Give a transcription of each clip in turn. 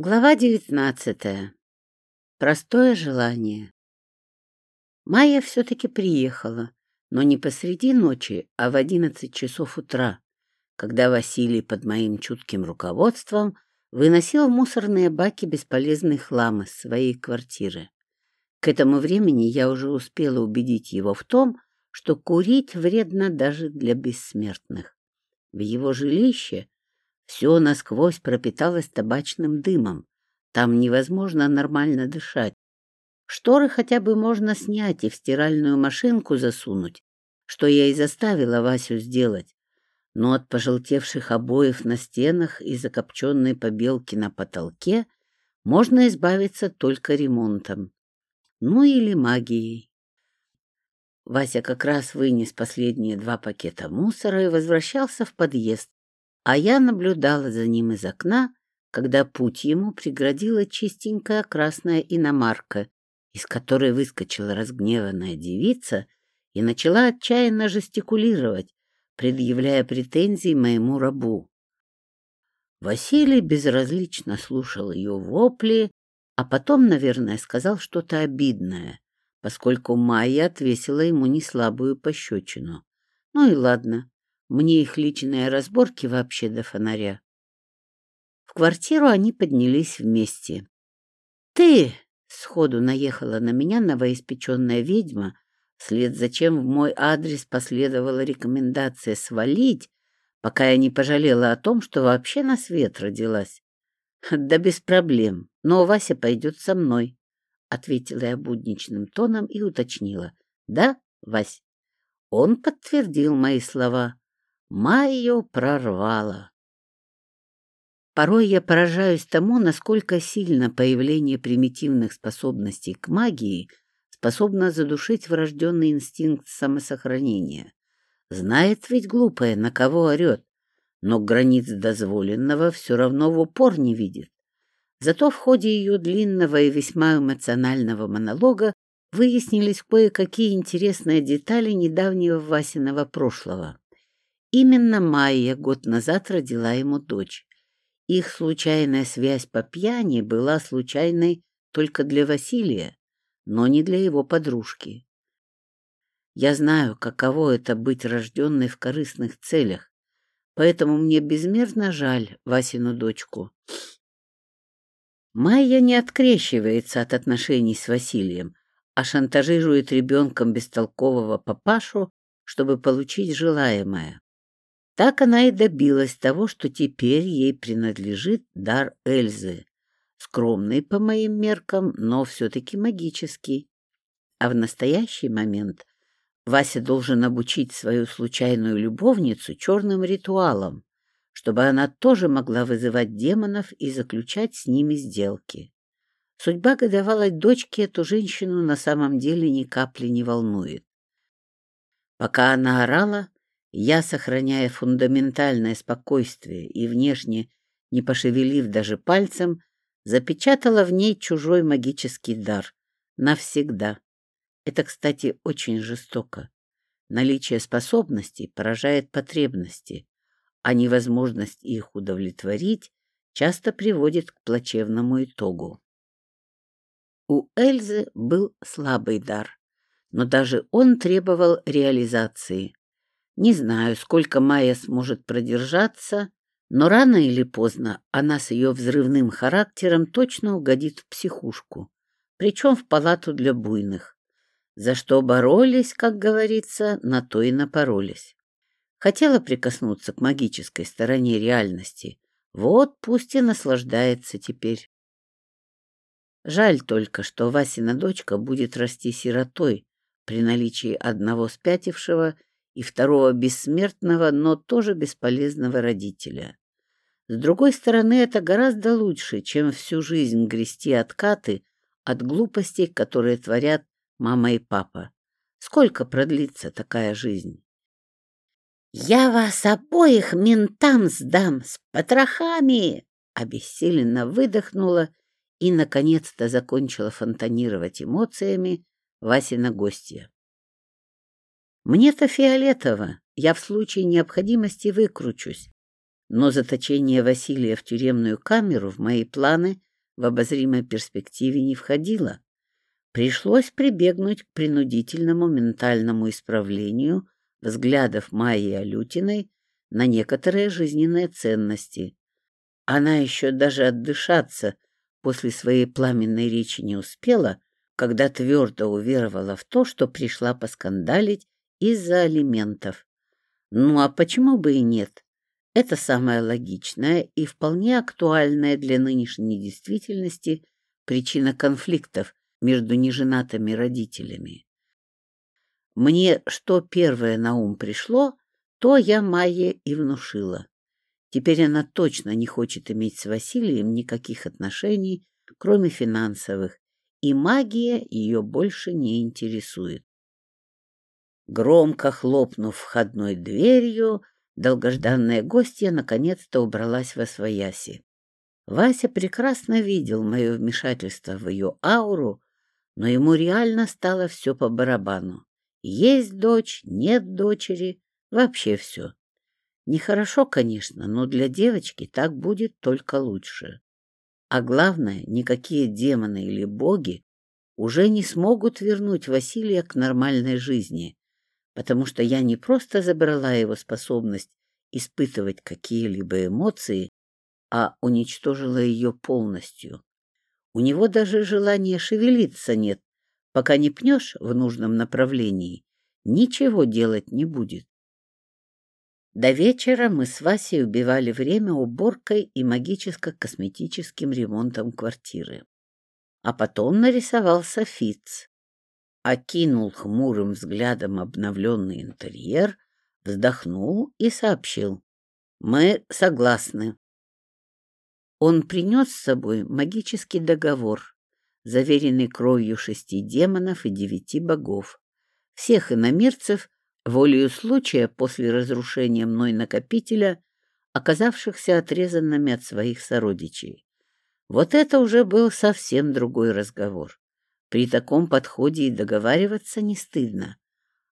Глава девятнадцатая. Простое желание. Майя все-таки приехала, но не посреди ночи, а в одиннадцать часов утра, когда Василий под моим чутким руководством выносил в мусорные баки бесполезный хлам из своей квартиры. К этому времени я уже успела убедить его в том, что курить вредно даже для бессмертных. В его жилище все насквозь пропиталось табачным дымом. Там невозможно нормально дышать. Шторы хотя бы можно снять и в стиральную машинку засунуть, что я и заставила Васю сделать. Но от пожелтевших обоев на стенах и закопченной побелки на потолке можно избавиться только ремонтом. Ну или магией. Вася как раз вынес последние два пакета мусора и возвращался в подъезд, а я наблюдала за ним из окна, когда путь ему преградила чистенькая красная иномарка, из которой выскочила разгневанная девица и начала отчаянно жестикулировать, предъявляя претензии моему рабу. Василий безразлично слушал ее вопли, а потом, наверное, сказал что-то обидное, поскольку Майя отвесила ему неслабую пощечину. Ну и ладно, мне их личные разборки вообще до фонаря. В квартиру они поднялись вместе. «Ты!» — сходу наехала на меня новоиспеченная ведьма, вслед за чем в мой адрес последовала рекомендация свалить, пока я не пожалела о том, что вообще на свет родилась. «Да без проблем, но Вася пойдет со мной», — ответила я будничным тоном и уточнила. «Да, Вась?» Он подтвердил мои слова. Майю прорвало. Порой я поражаюсь тому, насколько сильно появление примитивных способностей к магии способно задушить врожденный инстинкт самосохранения. Знает ведь глупая, на кого орет, но границ дозволенного все равно в упор не видит. Зато в ходе ее длинного и весьма эмоционального монолога выяснились кое-какие интересные детали недавнего Васиного прошлого. Именно Майя год назад родила ему дочь. Их случайная связь по пьяни была случайной только для Василия, но не для его подружки. Я знаю, каково это быть рожденной в корыстных целях, поэтому мне безмерно жаль Васину дочку. Майя не открещивается от отношений с Василием, а шантажирует ребенком бестолкового папашу, чтобы получить желаемое. Так она и добилась того, что теперь ей принадлежит дар Эльзы, скромный по моим меркам, но все-таки магический. А в настоящий момент Вася должен обучить свою случайную любовницу черным ритуалам, чтобы она тоже могла вызывать демонов и заключать с ними сделки. Судьба годовалой дочки эту женщину на самом деле ни капли не волнует. Пока она орала, я, сохраняя фундаментальное спокойствие и внешне не пошевелив даже пальцем, запечатала в ней чужой магический дар. Навсегда. Это, кстати, очень жестоко. Наличие способностей поражает потребности, а невозможность их удовлетворить часто приводит к плачевному итогу. У Эльзы был слабый дар, но даже он требовал реализации. Не знаю, сколько Майя сможет продержаться, но рано или поздно она с ее взрывным характером точно угодит в психушку, причем в палату для буйных. За что боролись, как говорится, на то и напоролись. Хотела прикоснуться к магической стороне реальности. Вот пусть и наслаждается теперь. Жаль только, что Васина дочка будет расти сиротой при наличии одного спятившего и второго бессмертного, но тоже бесполезного родителя. С другой стороны, это гораздо лучше, чем всю жизнь грести откаты от глупостей, которые творят мама и папа. Сколько продлится такая жизнь? «Я вас обоих ментам сдам с потрохами!» Обессиленно выдохнула и, наконец-то, закончила фонтанировать эмоциями Васина гостья. Мне-то фиолетово, я в случае необходимости выкручусь. Но заточение Василия в тюремную камеру в мои планы в обозримой перспективе не входило. Пришлось прибегнуть к принудительному ментальному исправлению взглядов Майи Алютиной на некоторые жизненные ценности. Она еще даже отдышаться после своей пламенной речи не успела, когда твердо уверовала в то, что пришла поскандалить из-за алиментов. Ну а почему бы и нет? Это самая логичная и вполне актуальная для нынешней действительности причина конфликтов между неженатыми родителями. Мне что первое на ум пришло, то я Майе и внушила. Теперь она точно не хочет иметь с Василием никаких отношений, кроме финансовых, и магия ее больше не интересует. Громко хлопнув входной дверью, долгожданная гостья наконец-то убралась во свояси. Вася прекрасно видел мое вмешательство в ее ауру, но ему реально стало все по барабану. Есть дочь, нет дочери, вообще все. Нехорошо, конечно, но для девочки так будет только лучше. А главное, никакие демоны или боги уже не смогут вернуть Василия к нормальной жизни, потому что я не просто забрала его способность испытывать какие-либо эмоции, а уничтожила ее полностью. У него даже желания шевелиться нет. Пока не пнешь в нужном направлении, ничего делать не будет. До вечера мы с Васей убивали время уборкой и магическо-косметическим ремонтом квартиры. А потом нарисовался Фиц. Окинул хмурым взглядом обновленный интерьер, вздохнул и сообщил. «Мы согласны». Он принес с собой магический договор, заверенный кровью шести демонов и девяти богов, всех иномирцев, волею случая после разрушения мной накопителя, оказавшихся отрезанными от своих сородичей. Вот это уже был совсем другой разговор. При таком подходе и договариваться не стыдно.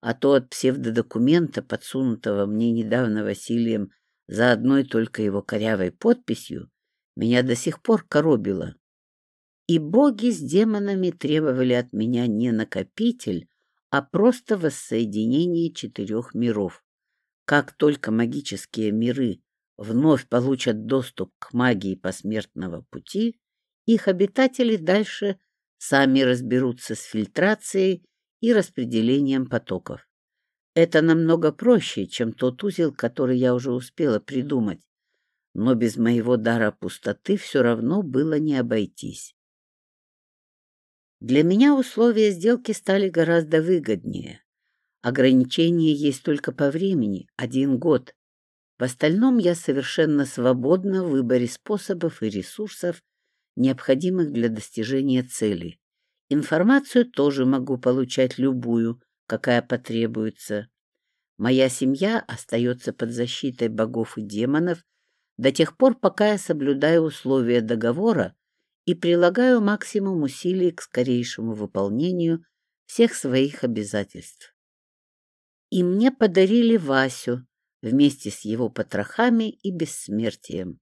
А то от псевдодокумента, подсунутого мне недавно Василием за одной только его корявой подписью, меня до сих пор коробило. И боги с демонами требовали от меня не накопитель, а просто воссоединение четырех миров. Как только магические миры вновь получат доступ к магии посмертного пути, их обитатели дальше сами разберутся с фильтрацией и распределением потоков. Это намного проще, чем тот узел, который я уже успела придумать, но без моего дара пустоты все равно было не обойтись. Для меня условия сделки стали гораздо выгоднее. Ограничение есть только по времени — один год. В остальном я совершенно свободна в выборе способов и ресурсов, необходимых для достижения цели. Информацию тоже могу получать любую, какая потребуется. Моя семья остается под защитой богов и демонов до тех пор, пока я соблюдаю условия договора и прилагаю максимум усилий к скорейшему выполнению всех своих обязательств. И мне подарили Васю вместе с его потрохами и бессмертием.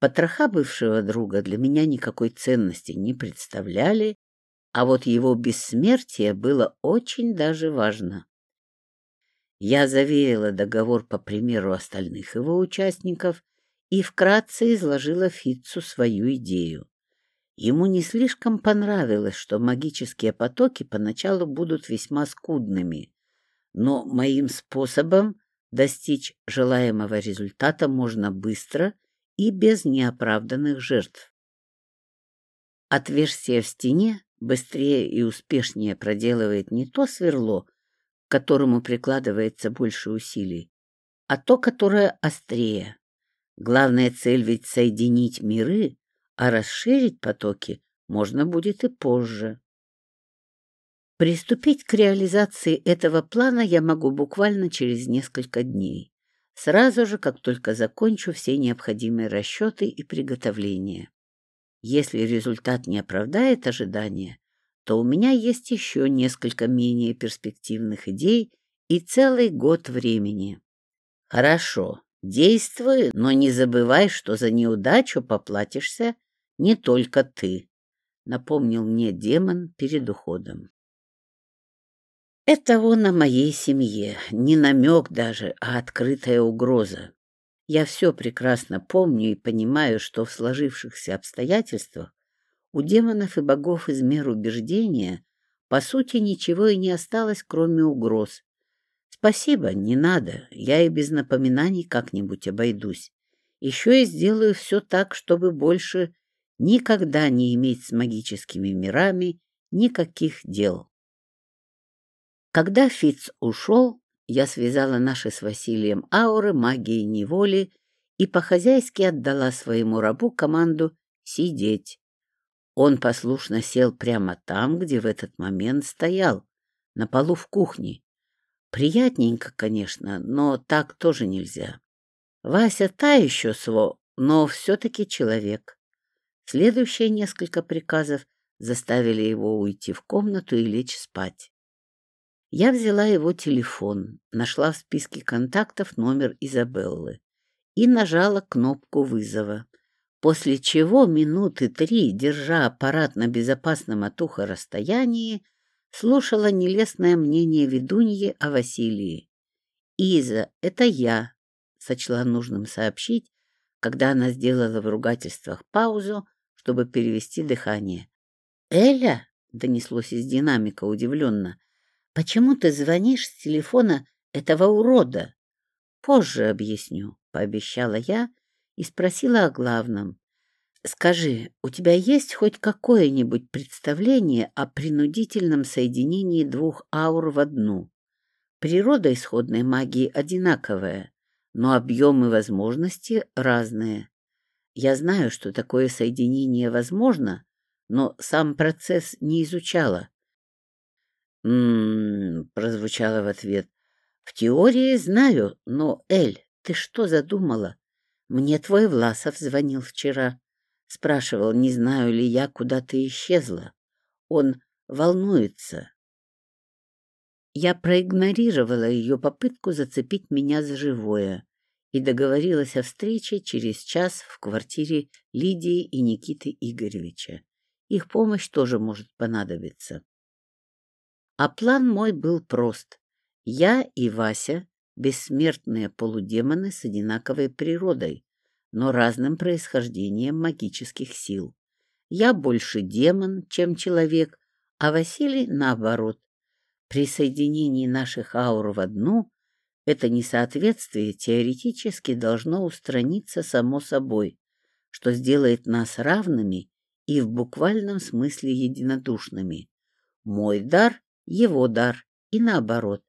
Потроха бывшего друга для меня никакой ценности не представляли, а вот его бессмертие было очень даже важно. Я заверила договор по примеру остальных его участников и вкратце изложила Фитцу свою идею. Ему не слишком понравилось, что магические потоки поначалу будут весьма скудными, но моим способом достичь желаемого результата можно быстро и без неоправданных жертв. Отверстие в стене быстрее и успешнее проделывает не то сверло, к которому прикладывается больше усилий, а то, которое острее. Главная цель ведь соединить миры, а расширить потоки можно будет и позже. Приступить к реализации этого плана я могу буквально через несколько дней, сразу же, как только закончу все необходимые расчеты и приготовления. Если результат не оправдает ожидания, то у меня есть еще несколько менее перспективных идей и целый год времени. Хорошо, действуй, но не забывай, что за неудачу поплатишься Не только ты, напомнил мне демон перед уходом. Это он о моей семье, не намек даже, а открытая угроза. Я все прекрасно помню и понимаю, что в сложившихся обстоятельствах у демонов и богов из мер убеждения по сути ничего и не осталось, кроме угроз. Спасибо, не надо, я и без напоминаний как-нибудь обойдусь. Еще и сделаю все так, чтобы больше никогда не иметь с магическими мирами никаких дел. Когда Фиц ушел, я связала наши с Василием ауры магией неволи и по-хозяйски отдала своему рабу команду сидеть. Он послушно сел прямо там, где в этот момент стоял, на полу в кухне. Приятненько, конечно, но так тоже нельзя. Вася та еще сво, но все-таки человек. Следующие несколько приказов заставили его уйти в комнату и лечь спать. Я взяла его телефон, нашла в списке контактов номер Изабеллы и нажала кнопку вызова, после чего минуты три, держа аппарат на безопасном от уха расстоянии, слушала нелестное мнение ведуньи о Василии. «Иза, это я», — сочла нужным сообщить, когда она сделала в ругательствах паузу, чтобы перевести дыхание. «Эля?» — донеслось из динамика удивленно. Почему ты звонишь с телефона этого урода? Позже объясню, пообещала я и спросила о главном. Скажи, у тебя есть хоть какое-нибудь представление о принудительном соединении двух аур в одну? Природа исходной магии одинаковая, но объемы возможности разные. Я знаю, что такое соединение возможно, но сам процесс не изучала. «М-м-м», прозвучало в ответ. «В теории знаю, но, Эль, ты что задумала? Мне твой Власов звонил вчера. Спрашивал, не знаю ли я, куда ты исчезла. Он волнуется». Я проигнорировала ее попытку зацепить меня за живое и договорилась о встрече через час в квартире Лидии и Никиты Игоревича. Их помощь тоже может понадобиться. А план мой был прост. Я и Вася — бессмертные полудемоны с одинаковой природой, но разным происхождением магических сил. Я больше демон, чем человек, а Василий наоборот. При соединении наших аур в одну это несоответствие теоретически должно устраниться само собой, что сделает нас равными и в буквальном смысле единодушными. Мой дар его дар и наоборот.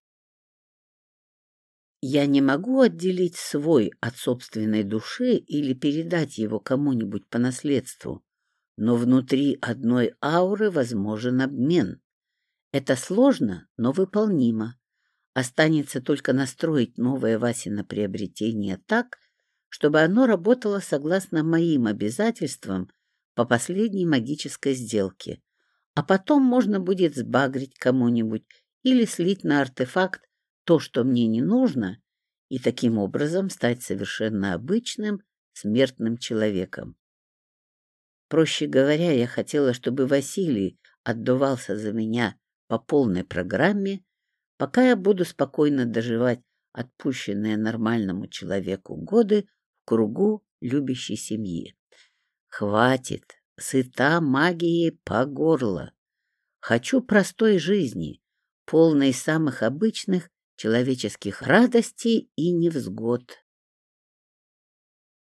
Я не могу отделить свой от собственной души или передать его кому-нибудь по наследству, но внутри одной ауры возможен обмен. Это сложно, но выполнимо. Останется только настроить новое Васино приобретение так, чтобы оно работало согласно моим обязательствам по последней магической сделке, а потом можно будет сбагрить кому-нибудь или слить на артефакт то, что мне не нужно, и таким образом стать совершенно обычным смертным человеком. Проще говоря, я хотела, чтобы Василий отдувался за меня по полной программе, пока я буду спокойно доживать отпущенные нормальному человеку годы в кругу любящей семьи. Хватит, сыта магией по горло. Хочу простой жизни, полной самых обычных человеческих радостей и невзгод.